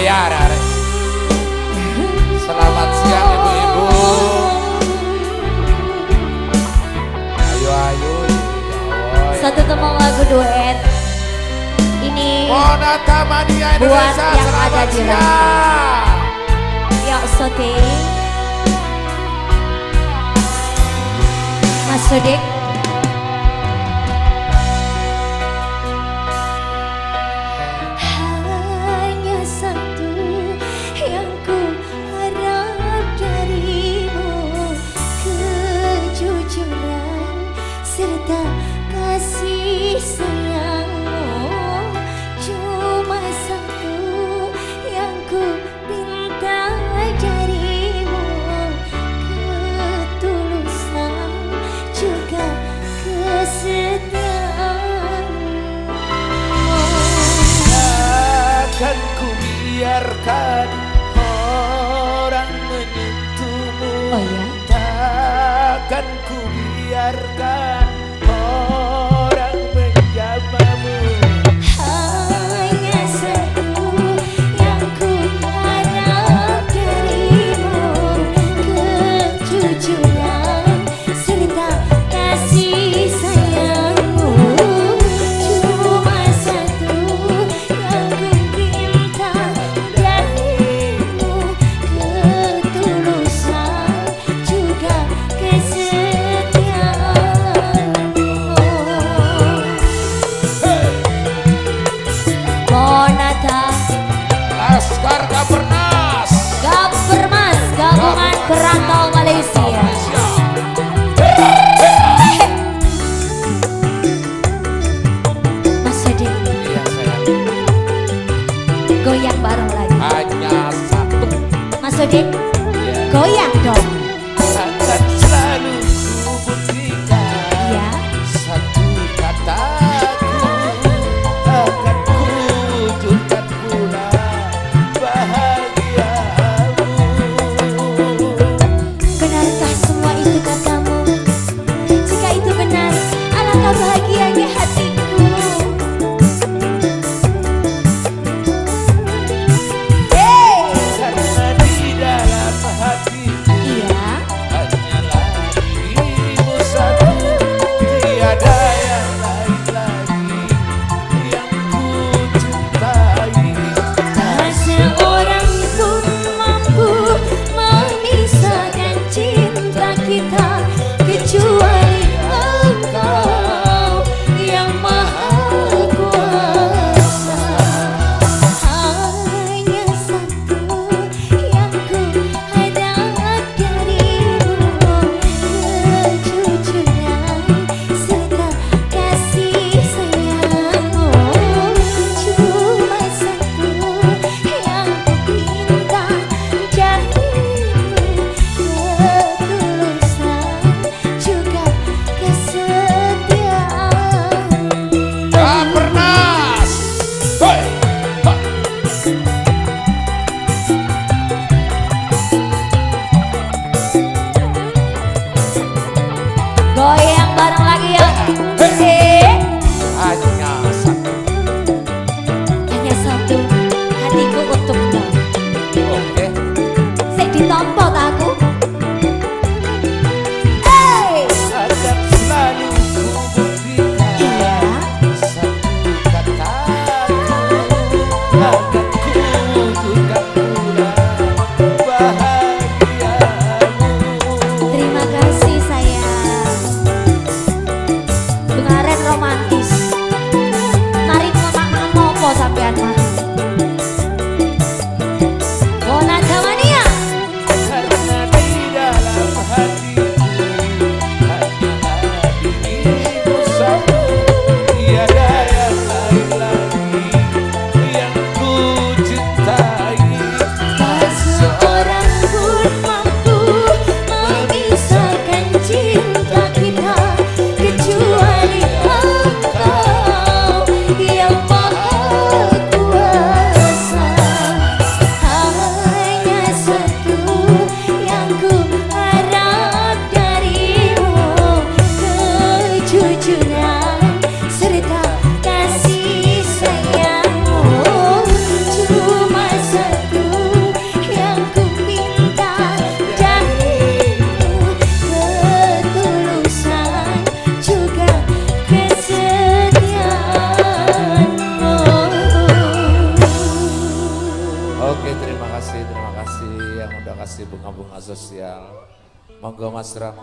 bayar hari. Selamat siang ibu-ibu. Ayo ayo. Satu teman lagu duet. Ini buat yang ada di rumah. Yuk sote. Mas Sodik. Mas kasih, terima kasih yang udah kasih bunga-bunga sosial. Monggo Mas Ram.